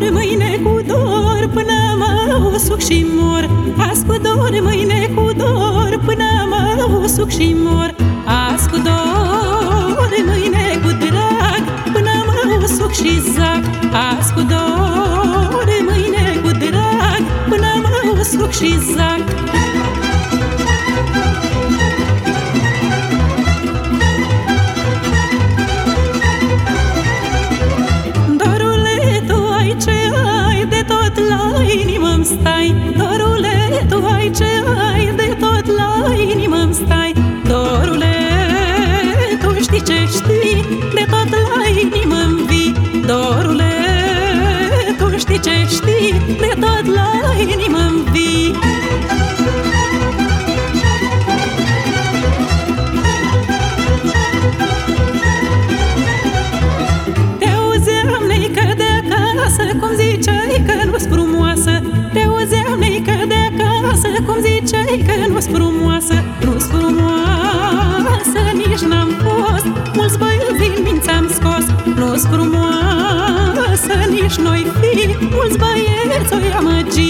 dor, mâine cu dor, până mă usuc și mor. Azi cu dor, mâine cu dor, până mă usuc și mor. Azi cu dor, mâine cu drag, până mă usuc și zac. Azi cu dor, mâine cu drag, până mă usuc și zac. Stai Dorule, tu ai ce ai De tot la inimă stai. Dorule, tu știi ce știi De tot la inimă vii. Dorule, tu știi ce știi De tot la inimă vii ziceai că nu-s frumoasă, nu-s frumoasă Nici n-am fost, mulți băieți din minți am scos Nu-s frumoasă, nici noi fi, mulți băieți o amăgi Nu-s frumoasă